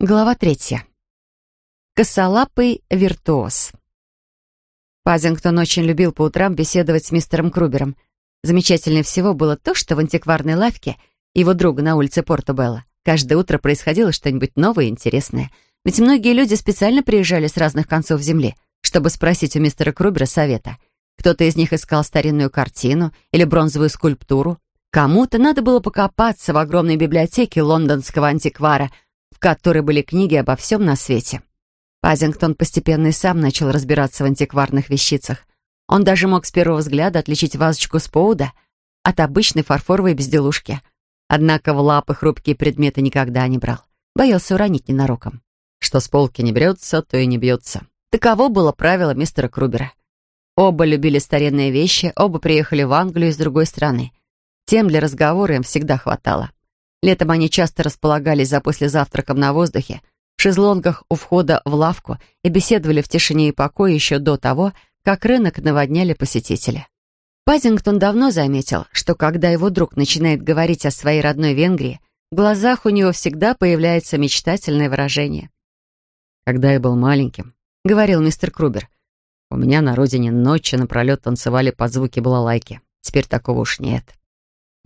Глава третья. Косолапый виртуоз. Пазингтон очень любил по утрам беседовать с мистером Крубером. Замечательнее всего было то, что в антикварной лавке его друга на улице Порто-Белло каждое утро происходило что-нибудь новое и интересное. Ведь многие люди специально приезжали с разных концов земли, чтобы спросить у мистера Крубера совета. Кто-то из них искал старинную картину или бронзовую скульптуру. Кому-то надо было покопаться в огромной библиотеке лондонского антиквара – в которой были книги обо всем на свете. Пазингтон постепенно и сам начал разбираться в антикварных вещицах. Он даже мог с первого взгляда отличить вазочку с Поуда от обычной фарфоровой безделушки. Однако в лапы хрупкие предметы никогда не брал. Боялся уронить ненароком. Что с полки не берется, то и не бьется. Таково было правило мистера Крубера. Оба любили старинные вещи, оба приехали в Англию из другой страны. Тем для разговора им всегда хватало. Летом они часто располагались за послезавтраком на воздухе, в шезлонгах у входа в лавку и беседовали в тишине и покое еще до того, как рынок наводняли посетители. Пазингтон давно заметил, что когда его друг начинает говорить о своей родной Венгрии, в глазах у него всегда появляется мечтательное выражение. «Когда я был маленьким», — говорил мистер Крубер, «у меня на родине ночи напролет танцевали под звуки балалайки. Теперь такого уж нет».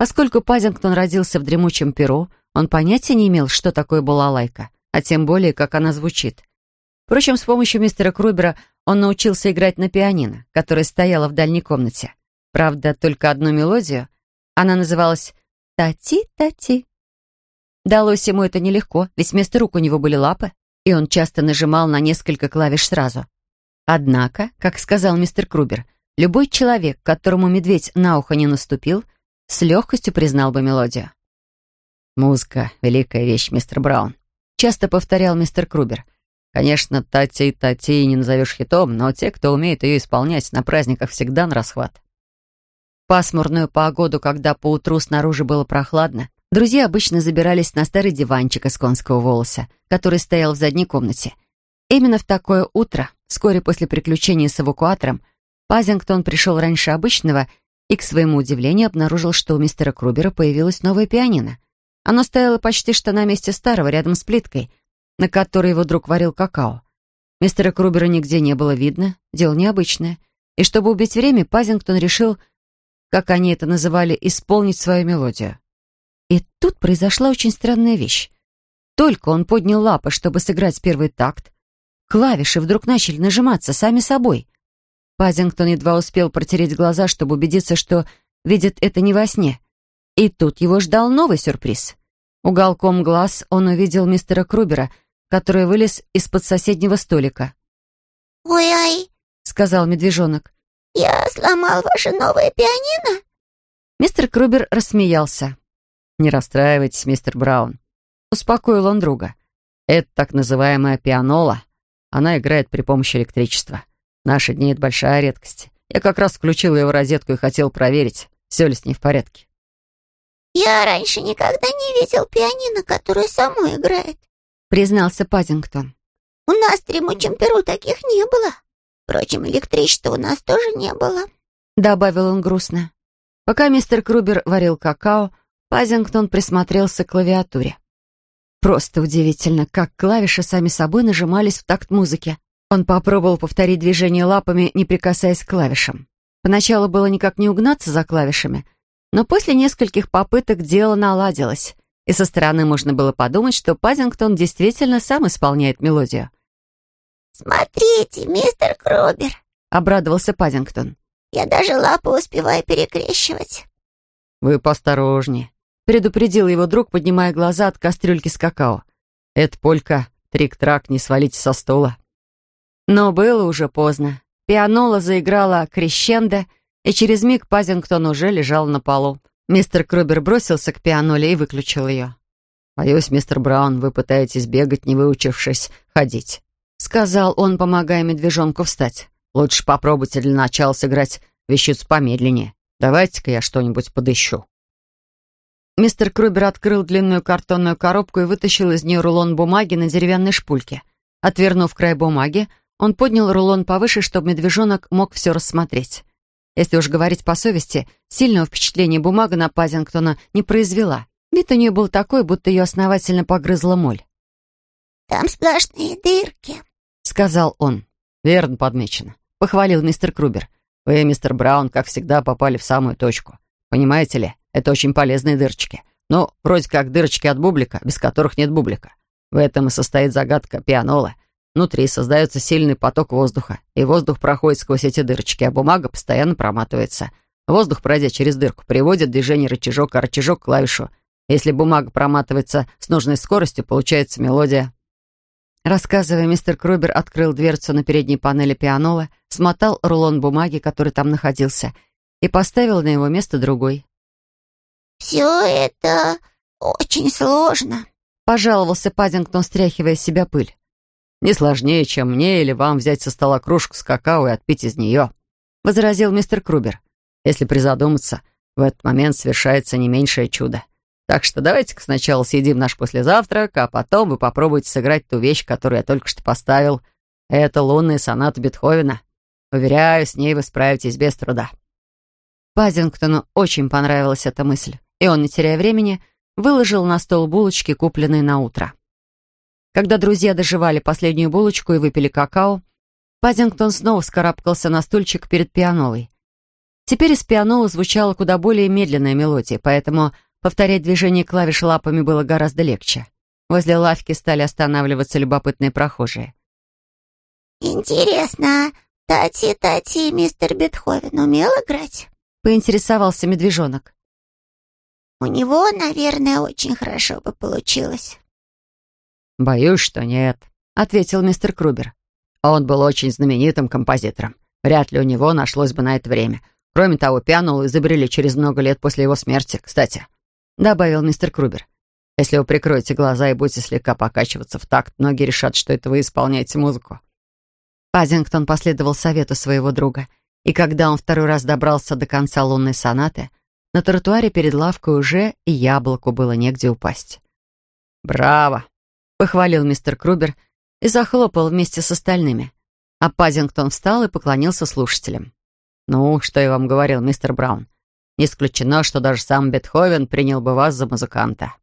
Поскольку Пазингтон родился в дремучем Перу, он понятия не имел, что такое балалайка, а тем более, как она звучит. Впрочем, с помощью мистера Крубера он научился играть на пианино, которое стояло в дальней комнате. Правда, только одну мелодию. Она называлась «Тати-тати». Далось ему это нелегко, ведь вместо рук у него были лапы, и он часто нажимал на несколько клавиш сразу. Однако, как сказал мистер Крубер, любой человек, которому медведь на ухо не наступил, с легкостью признал бы мелодию. «Музыка — великая вещь, мистер Браун», — часто повторял мистер Крубер. «Конечно, Тати Тати не назовешь хитом, но те, кто умеет ее исполнять, на праздниках всегда на расхват». пасмурную погоду, когда поутру снаружи было прохладно, друзья обычно забирались на старый диванчик из конского волоса, который стоял в задней комнате. Именно в такое утро, вскоре после приключения с эвакуатором, Пазингтон пришел раньше обычного и, к своему удивлению, обнаружил, что у мистера Крубера появилось новое пианино. Оно стояло почти что на месте старого, рядом с плиткой, на которой его друг варил какао. Мистера Крубера нигде не было видно, дело необычное. И чтобы убить время, Пазингтон решил, как они это называли, исполнить свою мелодию. И тут произошла очень странная вещь. Только он поднял лапы, чтобы сыграть первый такт, клавиши вдруг начали нажиматься сами собой. Пазингтон едва успел протереть глаза, чтобы убедиться, что видит это не во сне. И тут его ждал новый сюрприз. Уголком глаз он увидел мистера Крубера, который вылез из-под соседнего столика. «Ой-ай», — сказал медвежонок, — «я сломал ваше новое пианино?» Мистер Крубер рассмеялся. «Не расстраивайтесь, мистер Браун», — успокоил он друга. «Это так называемая пианола. Она играет при помощи электричества наши дни это большая редкость. Я как раз включил в розетку и хотел проверить, все ли с ней в порядке. «Я раньше никогда не видел пианино, которое само играет», — признался Пазингтон. «У нас в Тремучем Перу таких не было. Впрочем, электричества у нас тоже не было», — добавил он грустно. Пока мистер Крубер варил какао, Пазингтон присмотрелся к клавиатуре. Просто удивительно, как клавиши сами собой нажимались в такт музыки. Он попробовал повторить движение лапами, не прикасаясь к клавишам. Поначалу было никак не угнаться за клавишами, но после нескольких попыток дело наладилось, и со стороны можно было подумать, что Пазингтон действительно сам исполняет мелодию. «Смотрите, мистер Крубер», — обрадовался Пазингтон. «Я даже лапы успеваю перекрещивать». «Вы поосторожнее», — предупредил его друг, поднимая глаза от кастрюльки с какао. «Это полька, трик-трак, не свалите со стола». Но было уже поздно. Пианола заиграла крещендо, и через миг Пазингтон уже лежал на полу. Мистер Крубер бросился к пианоле и выключил ее. «Боюсь, мистер Браун, вы пытаетесь бегать, не выучившись ходить», сказал он, помогая медвежонку встать. «Лучше попробуйте для начала сыграть вещицу помедленнее. Давайте-ка я что-нибудь подыщу». Мистер Крубер открыл длинную картонную коробку и вытащил из нее рулон бумаги на деревянной шпульке. Отвернув край бумаги, он поднял рулон повыше, чтобы медвежонок мог все рассмотреть. Если уж говорить по совести, сильного впечатления бумага на Пазингтона не произвела. Вид у нее был такой, будто ее основательно погрызла моль. там сплошные дырки», — сказал он. «Верно подмечено», — похвалил мистер Крубер. «Вы, мистер Браун, как всегда, попали в самую точку. Понимаете ли, это очень полезные дырочки. Ну, вроде как дырочки от бублика, без которых нет бублика. В этом и состоит загадка пианола. Внутри создается сильный поток воздуха, и воздух проходит сквозь эти дырочки, а бумага постоянно проматывается. Воздух, пройдя через дырку, приводит движение рычажок, а рычажок — клавишу. Если бумага проматывается с нужной скоростью, получается мелодия. Рассказывая, мистер Крубер открыл дверцу на передней панели пианола, смотал рулон бумаги, который там находился, и поставил на его место другой. «Все это очень сложно», — пожаловался Паддингтон, стряхивая с себя пыль. «Не сложнее, чем мне или вам взять со стола кружку с какао и отпить из нее», — возразил мистер Крубер. «Если призадуматься, в этот момент совершается не меньшее чудо. Так что давайте-ка сначала съедим наш послезавтрак, а потом вы попробуйте сыграть ту вещь, которую я только что поставил. Это лунная соната Бетховена. Уверяю, с ней вы справитесь без труда». Паддингтону очень понравилась эта мысль, и он, не теряя времени, выложил на стол булочки, купленные на утро. Когда друзья доживали последнюю булочку и выпили какао, Паддингтон снова вскарабкался на стульчик перед пианолой. Теперь из пианола звучала куда более медленная мелодия, поэтому повторять движение клавиш лапами было гораздо легче. Возле лавки стали останавливаться любопытные прохожие. «Интересно, Тати-Тати мистер Бетховен умел играть?» — поинтересовался медвежонок. «У него, наверное, очень хорошо бы получилось». «Боюсь, что нет», — ответил мистер Крубер. «Он был очень знаменитым композитором. Вряд ли у него нашлось бы на это время. Кроме того, пианолу изобрели через много лет после его смерти, кстати», — добавил мистер Крубер. «Если вы прикроете глаза и будете слегка покачиваться в такт, многие решат, что это вы исполняете музыку». Пазингтон последовал совету своего друга, и когда он второй раз добрался до конца лунной сонаты, на тротуаре перед лавкой уже и яблоку было негде упасть. «Браво!» Похвалил мистер Крубер и захлопал вместе с остальными. А Паддингтон встал и поклонился слушателям. «Ну, что я вам говорил, мистер Браун. Не исключено, что даже сам Бетховен принял бы вас за музыканта».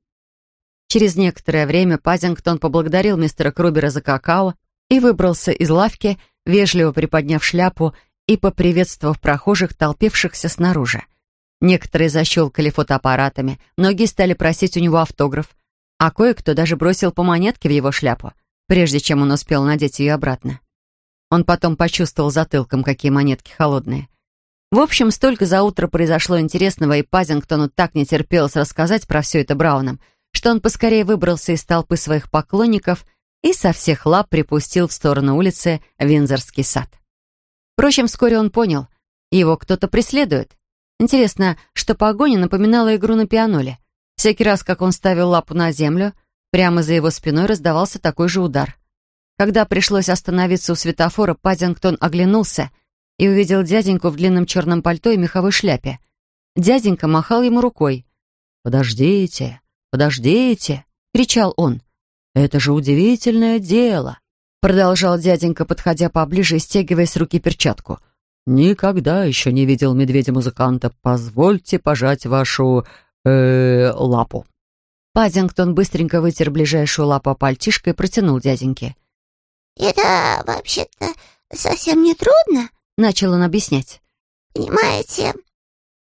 Через некоторое время Паддингтон поблагодарил мистера Крубера за какао и выбрался из лавки, вежливо приподняв шляпу и поприветствовав прохожих, толпившихся снаружи. Некоторые защелкали фотоаппаратами, многие стали просить у него автограф, а кое-кто даже бросил по монетке в его шляпу, прежде чем он успел надеть ее обратно. Он потом почувствовал затылком, какие монетки холодные. В общем, столько за утро произошло интересного, и Пазингтону так не терпелось рассказать про все это Брауном, что он поскорее выбрался из толпы своих поклонников и со всех лап припустил в сторону улицы Винзорский сад. Впрочем, вскоре он понял, его кто-то преследует. Интересно, что погоня напоминала игру на пианоле — Всякий раз, как он ставил лапу на землю, прямо за его спиной раздавался такой же удар. Когда пришлось остановиться у светофора, Паддингтон оглянулся и увидел дяденьку в длинном черном пальто и меховой шляпе. Дяденька махал ему рукой. «Подождите, подождите!» — кричал он. «Это же удивительное дело!» Продолжал дяденька, подходя поближе и стягивая с руки перчатку. «Никогда еще не видел медведя-музыканта. Позвольте пожать вашу э лапу». Паддингтон быстренько вытер ближайшую лапу пальтишкой и протянул дяденьке. «Это вообще-то совсем не трудно», — начал он объяснять. «Понимаете?»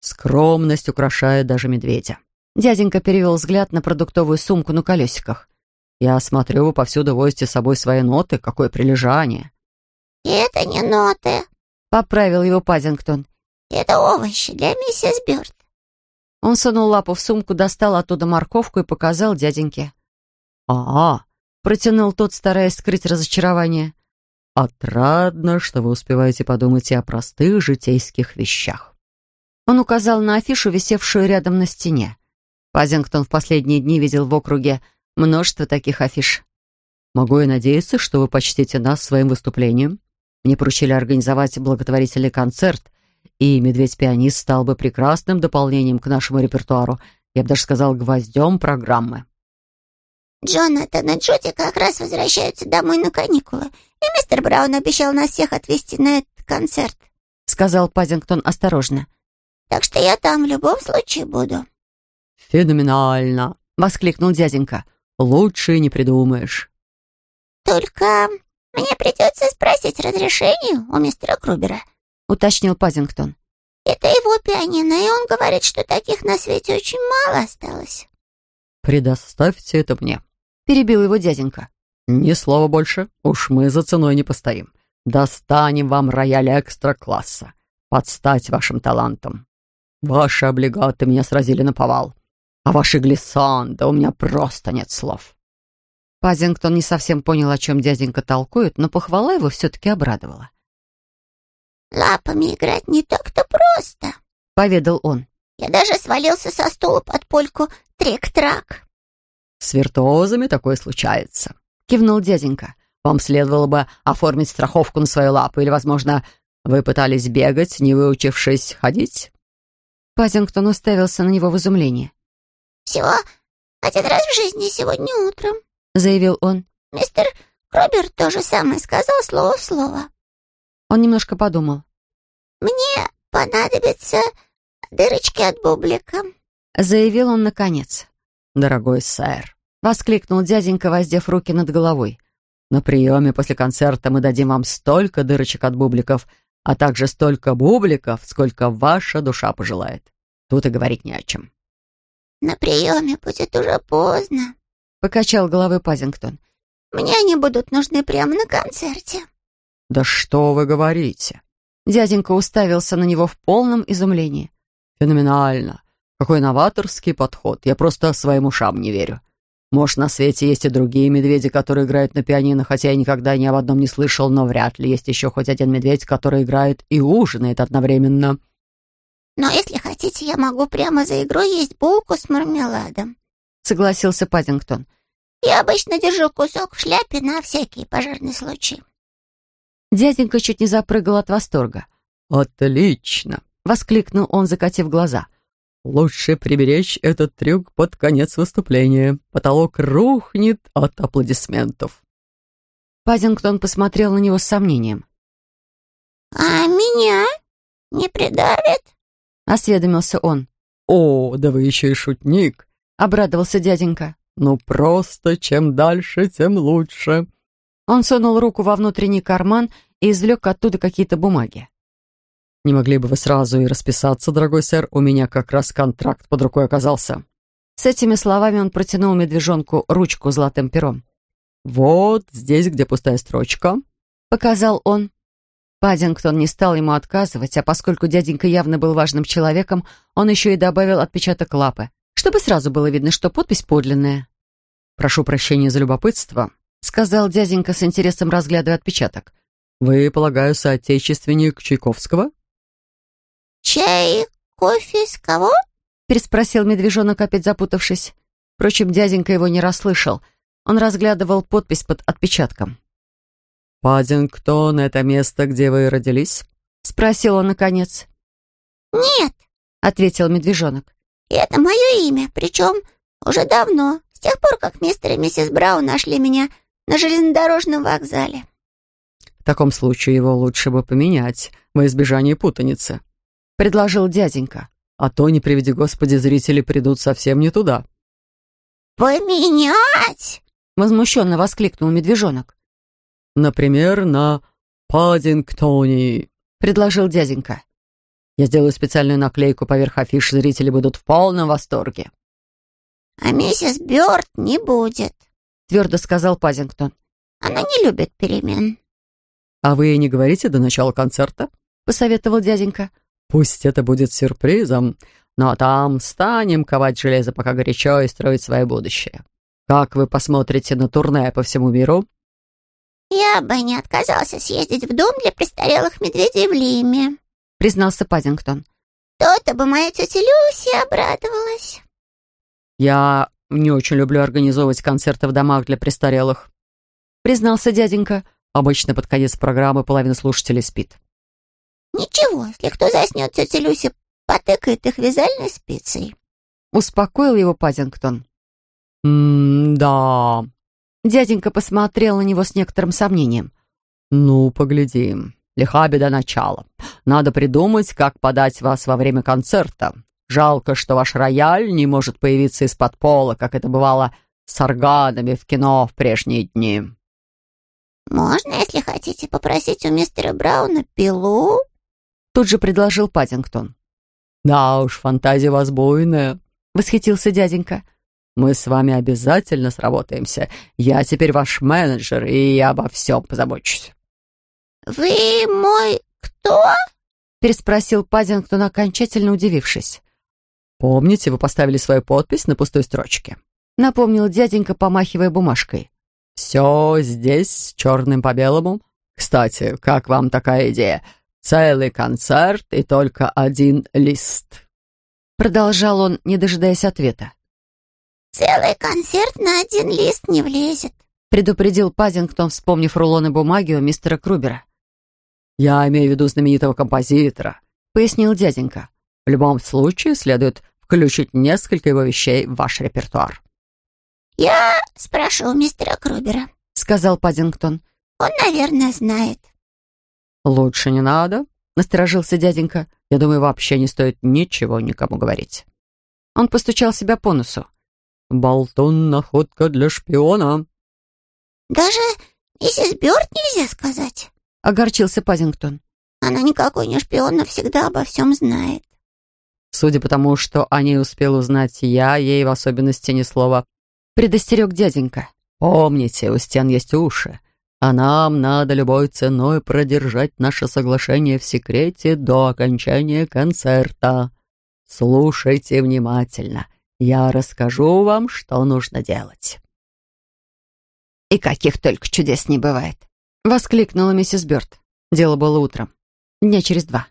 «Скромность украшает даже медведя». Дяденька перевел взгляд на продуктовую сумку на колесиках. «Я смотрю, вы повсюду возите с собой свои ноты. Какое прилежание!» «Это не ноты», — поправил его Паддингтон. «Это овощи для миссис Бёрд. Он сунул лапу в сумку, достал оттуда морковку и показал дяденьке. «А-а!» — протянул тот, стараясь скрыть разочарование. «Отрадно, что вы успеваете подумать и о простых житейских вещах». Он указал на афишу, висевшую рядом на стене. Пазингтон в последние дни видел в округе множество таких афиш. «Могу я надеяться, что вы почтите нас своим выступлением? Мне поручили организовать благотворительный концерт, и «Медведь-пианист» стал бы прекрасным дополнением к нашему репертуару. Я бы даже сказал, гвоздем программы. Джонатан и Джуди как раз возвращаются домой на каникулы, и мистер Браун обещал нас всех отвезти на этот концерт», — сказал Пазингтон осторожно. «Так что я там в любом случае буду». «Феноменально!» — воскликнул дяденька. «Лучше не придумаешь». Только мне придется спросить разрешение у мистера Крубера», — уточнил Пазингтон. «Это его пианино, и он говорит, что таких на свете очень мало осталось». «Предоставьте это мне», — перебил его дяденька. «Ни слова больше, уж мы за ценой не постоим. Достанем вам рояль экстра-класса, подстать вашим талантам. Ваши облигаты меня сразили на повал, а ваши глиссанды у меня просто нет слов». Пазингтон не совсем понял, о чем дяденька толкует, но похвала его все-таки обрадовала. «Лапами играть не так-то просто», — поведал он. «Я даже свалился со стула под польку трик-трак». «С виртуозами такое случается», — кивнул дяденька. «Вам следовало бы оформить страховку на свою лапу, или, возможно, вы пытались бегать, не выучившись ходить?» Пазингтон уставился на него в изумлении. «Всего один раз в жизни сегодня утром», — заявил он. «Мистер Кробер то же самое сказал слово в слово». Он немножко подумал. «Мне понадобятся дырочки от бублика», — заявил он наконец. «Дорогой сэр», — воскликнул дяденька, воздев руки над головой. «На приеме после концерта мы дадим вам столько дырочек от бубликов, а также столько бубликов, сколько ваша душа пожелает. Тут и говорить не о чем». «На приеме будет уже поздно», Покачал головой Пазингтон. «Мне они будут нужны прямо на концерте». «Да что вы говорите?» Дяденька уставился на него в полном изумлении. «Феноменально! Какой новаторский подход! Я просто своим ушам не верю. Может, на свете есть и другие медведи, которые играют на пианино, хотя я никогда ни об одном не слышал, но вряд ли есть еще хоть один медведь, который играет и ужинает одновременно». «Но если хотите, я могу прямо за игрой есть булку с мармеладом», — согласился Паддингтон. «Я обычно держу кусок в шляпе на всякий пожарный случай». Дяденька чуть не запрыгал от восторга. «Отлично!» — воскликнул он, закатив глаза. «Лучше приберечь этот трюк под конец выступления. Потолок рухнет от аплодисментов». Паддингтон посмотрел на него с сомнением. «А меня не придавит?» — осведомился он. «О, да вы еще и шутник!» обрадовался дяденька. «Ну просто, чем дальше, тем лучше». Он сунул руку во внутренний карман и извлек оттуда какие-то бумаги. «Не могли бы вы сразу и расписаться, дорогой сэр? У меня как раз контракт под рукой оказался». С этими словами он протянул медвежонку ручку золотым пером. «Вот здесь, где пустая строчка», — показал он. Паддингтон не стал ему отказывать, а поскольку дяденька явно был важным человеком, он еще и добавил отпечаток лапы, чтобы сразу было видно, что подпись подлинная. «Прошу прощения за любопытство», — сказал дяденька с интересом, разглядывая отпечаток. «Вы, полагаю, соотечественник Чайковского?» «Чай, кофе, с кого?» — переспросил медвежонок, опять запутавшись. Впрочем, дяденька его не расслышал. Он разглядывал подпись под отпечатком. «Паддингтон — это место, где вы родились?» — спросил он наконец. «Нет», — ответил медвежонок. Это мое имя, причем уже давно, с тех пор, как мистер и миссис Браун нашли меня на железнодорожном вокзале. В таком случае его лучше бы поменять, во избежание путаницы, — предложил дяденька. А то, не приведи Господи, зрители придут совсем не туда. «Поменять?» — возмущенно воскликнул медвежонок. «Например, на Паддингтоне», — предложил дяденька. Я сделаю специальную наклейку поверх афиш, зрители будут в полном восторге». «А миссис Бёрд не будет», — твердо сказал Пазингтон. «Она не любит перемен». «А вы не говорите до начала концерта?» — посоветовал дяденька. «Пусть это будет сюрпризом, но там станем ковать железо пока горячо и строить свое будущее. Как вы посмотрите на турне по всему миру?» «Я бы не отказался съездить в дом для престарелых медведей в Лиме», признался Паддингтон. «То-то бы моя тетя Люси обрадовалась». «Я не очень люблю организовывать концерты в домах для престарелых», признался дяденька. Обычно под конец программы половина слушателей спит. «Ничего, если кто заснет, тетя Люси потыкает их вязальной спицей», успокоил его Паддингтон. «М-да». Дяденька посмотрел на него с некоторым сомнением. «Ну, поглядим. Лиха беда начала. Надо придумать, как подать вас во время концерта. Жалко, что ваш рояль не может появиться из-под пола, как это бывало с органами в кино в прежние дни». «Можно, если хотите, попросить у мистера Брауна пилу?» Тут же предложил Паддингтон. «Да уж, фантазия вас буйная», — восхитился дяденька. «Мы с вами обязательно сработаемся. Я теперь ваш менеджер, и я обо всем позабочусь». «Вы мой кто?» — переспросил Паддингтон, окончательно удивившись. «Помните, вы поставили свою подпись на пустой строчке?» — напомнил дяденька, помахивая бумажкой. «Все здесь, черным по белому. Кстати, как вам такая идея? Целый концерт и только один лист». Продолжал он, не дожидаясь ответа. «Целый концерт на один лист не влезет», предупредил Пазингтон, вспомнив рулоны бумаги у мистера Крубера. «Я имею в виду знаменитого композитора», — пояснил дяденька. «В любом случае следует включить несколько его вещей в ваш репертуар». «Я спрошу у мистера Крубера», — сказал Паддингтон. «Он, наверное, знает». «Лучше не надо», — насторожился дяденька. «Я думаю, вообще не стоит ничего никому говорить». Он постучал себя по носу. «Болтун — находка для шпиона». «Даже миссис Бёрд нельзя сказать», — огорчился Паддингтон. «Она никакой не шпион, но всегда обо всем знает». Судя по тому, что о ней успел узнать я, ей в особенности ни слова предостерег дяденька. «Помните, у стен есть уши, а нам надо любой ценой продержать наше соглашение в секрете до окончания концерта. Слушайте внимательно, я расскажу вам, что нужно делать». «И каких только чудес не бывает!» — воскликнула миссис Бёрд. Дело было утром, дня через два.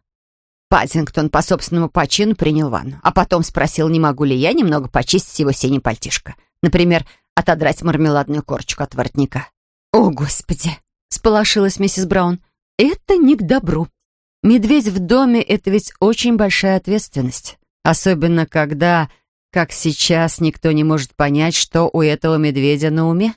Паддингтон по собственному почину принял ванну, а потом спросил, не могу ли я немного почистить его синий пальтишко. Например, отодрать мармеладную корочку от воротника. «О, Господи!» — сполошилась миссис Браун. «Это не к добру. Медведь в доме — это ведь очень большая ответственность. Особенно когда, как сейчас, никто не может понять, что у этого медведя на уме».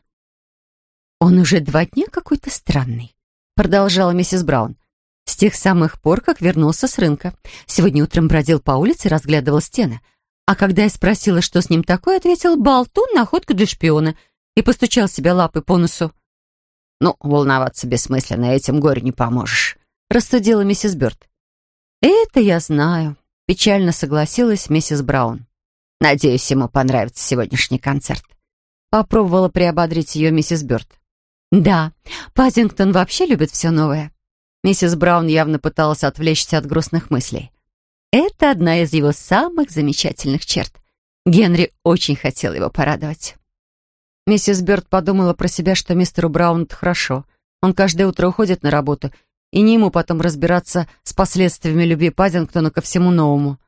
«Он уже два дня какой-то странный», — продолжала миссис Браун. «С тех самых пор, как вернулся с рынка. Сегодня утром бродил по улице и разглядывал стены. А когда я спросила, что с ним такое, ответил «Болтун, находка для шпиона» и постучал себя лапой по носу. «Ну, волноваться бессмысленно, этим горе не поможешь», — рассудила миссис Бёрд. «Это я знаю», — печально согласилась миссис Браун. «Надеюсь, ему понравится сегодняшний концерт». Попробовала приободрить ее миссис Бёрд. «Да, Пазингтон вообще любит все новое». Миссис Браун явно пыталась отвлечься от грустных мыслей. Это одна из его самых замечательных черт. Генри очень хотел его порадовать. Миссис Бёрд подумала про себя, что мистеру Брауну хорошо. Он каждое утро уходит на работу, и не ему потом разбираться с последствиями любви Паддингтона ко всему новому.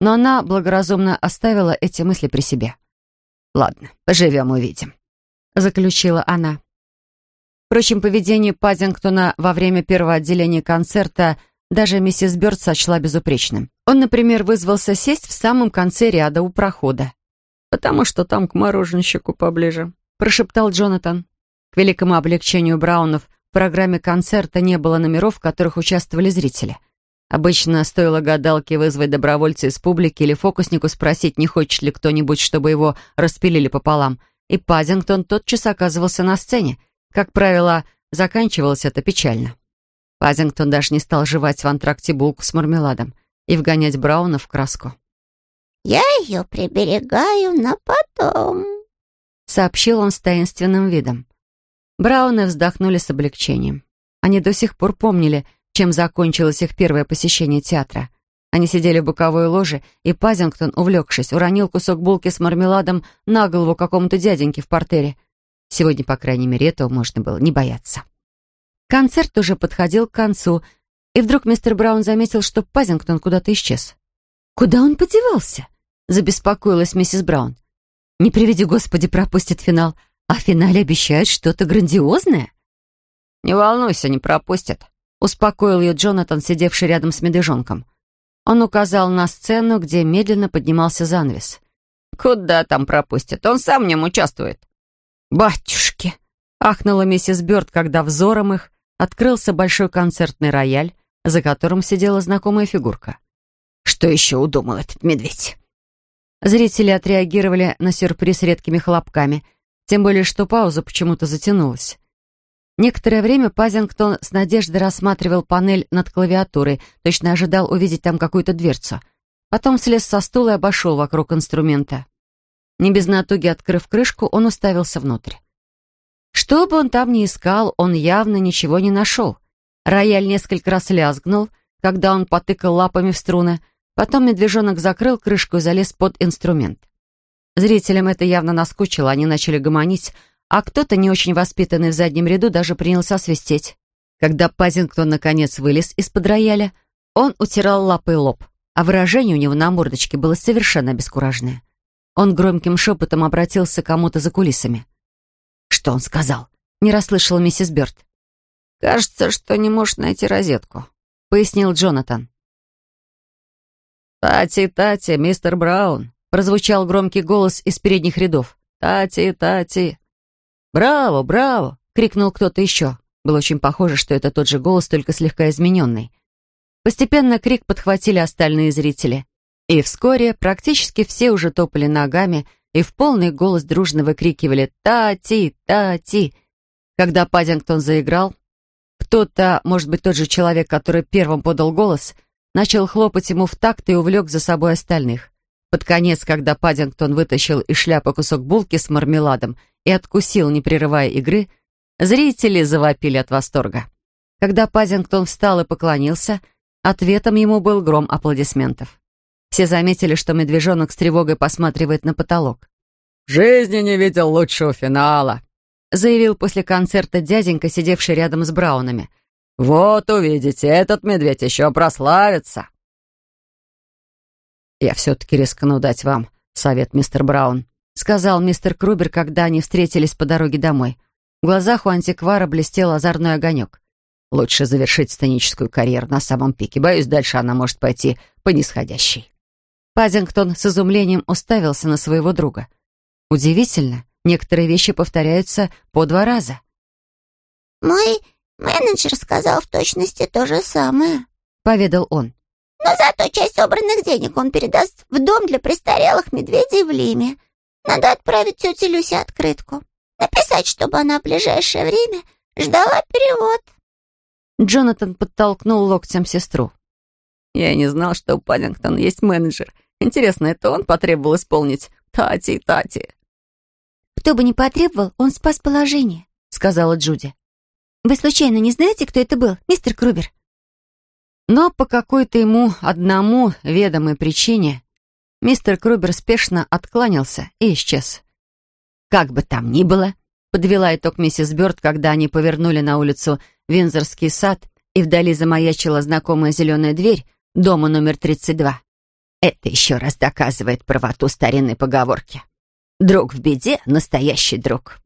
Но она благоразумно оставила эти мысли при себе. «Ладно, поживем, увидим», — заключила она. Впрочем, поведение Паддингтона во время первого отделения концерта даже миссис Бёрд сочла безупречным. Он, например, вызвался сесть в самом конце ряда у прохода. «Потому что там к мороженщику поближе», — прошептал Джонатан. К великому облегчению Браунов в программе концерта не было номеров, в которых участвовали зрители. Обычно стоило гадалке вызвать добровольца из публики или фокуснику спросить, не хочет ли кто-нибудь, чтобы его распилили пополам, и Паддингтон тотчас оказывался на сцене. Как правило, заканчивалось это печально. Пазингтон даже не стал жевать в антракте булку с мармеладом и вгонять Брауна в краску. «Я ее приберегаю на потом», — сообщил он с таинственным видом. Брауны вздохнули с облегчением. Они до сих пор помнили, чем закончилось их первое посещение театра. Они сидели в боковой ложе, и Пазингтон, увлекшись, уронил кусок булки с мармеладом на голову какому-то дяденьке в портере. Сегодня, по крайней мере, этого можно было не бояться. Концерт уже подходил к концу, и вдруг мистер Браун заметил, что Пазингтон куда-то исчез. «Куда он подевался?» — забеспокоилась миссис Браун. «Не приведи, Господи, пропустит финал, а в финале обещают что-то грандиозное». «Не волнуйся, не пропустит», — успокоил ее Джонатан, сидевший рядом с медвежонком. Он указал на сцену, где медленно поднимался занавес. «Куда там пропустит? Он сам в нем участвует». «Батюшки!» — ахнула миссис Бёрд, когда взором их открылся большой концертный рояль, за которым сидела знакомая фигурка. «Что еще удумал этот медведь?» Зрители отреагировали на сюрприз редкими хлопками, тем более что пауза почему-то затянулась. Некоторое время Пазингтон с надеждой рассматривал панель над клавиатурой, точно ожидал увидеть там какую-то дверцу. Потом слез со стула и обошел вокруг инструмента. Не без натуги открыв крышку, он уставился внутрь. Что бы он там ни искал, он явно ничего не нашел. Рояль несколько раз лязгнул, когда он потыкал лапами в струны, потом медвежонок закрыл крышку и залез под инструмент. Зрителям это явно наскучило, они начали гомонить, а кто-то, не очень воспитанный в заднем ряду, даже принялся свистеть. Когда Пазингтон наконец вылез из-под рояля, он утирал лапой лоб, а выражение у него на мордочке было совершенно обескураженное. Он громким шепотом обратился к кому-то за кулисами. «Что он сказал?» — не расслышала миссис Бёрд. «Кажется, что не может найти розетку», — пояснил Джонатан. «Тати, Тати, мистер Браун!» — прозвучал громкий голос из передних рядов. «Тати, Тати!» «Браво, браво!» — крикнул кто-то еще. Было очень похоже, что это тот же голос, только слегка измененный. Постепенно крик подхватили остальные зрители. И вскоре практически все уже топали ногами и в полный голос дружно выкрикивали «Тати! Тати!». Когда Паддингтон заиграл, кто-то, может быть, тот же человек, который первым подал голос, начал хлопать ему в такт и увлек за собой остальных. Под конец, когда Паддингтон вытащил из шляпы кусок булки с мармеладом и откусил, не прерывая игры, зрители завопили от восторга. Когда Пазингтон встал и поклонился, ответом ему был гром аплодисментов. Все заметили, что медвежонок с тревогой посматривает на потолок. «В жизни не видел лучшего финала», заявил после концерта дяденька, сидевший рядом с Браунами. «Вот увидите, этот медведь еще прославится». «Я все-таки рискну дать вам совет, мистер Браун», сказал мистер Крубер, когда они встретились по дороге домой. В глазах у антиквара блестел озорной огонек. «Лучше завершить сценическую карьеру на самом пике. Боюсь, дальше она может пойти по нисходящей». Пазингтон с изумлением уставился на своего друга. Удивительно, некоторые вещи повторяются по два раза. «Мой менеджер сказал в точности то же самое», — поведал он. «Но зато часть собранных денег он передаст в дом для престарелых медведей в Лиме. Надо отправить тете Люсе открытку. Написать, чтобы она в ближайшее время ждала перевод. Джонатан подтолкнул локтем сестру. «Я не знал, что у Паддингтона есть менеджер. Интересно, это он потребовал исполнить Тати, Тати?» «Кто бы ни потребовал, он спас положение», — сказала Джуди. «Вы случайно не знаете, кто это был, мистер Крубер?» Но по какой-то ему одному ведомой причине Мистер Крубер спешно откланялся и исчез. «Как бы там ни было», — подвела итог миссис Бёрд, когда они повернули на улицу Винзорский сад, и вдали замаячила знакомая зеленая дверь дома номер 32. Это еще раз доказывает правоту старинной поговорки. «Друг в беде — настоящий друг».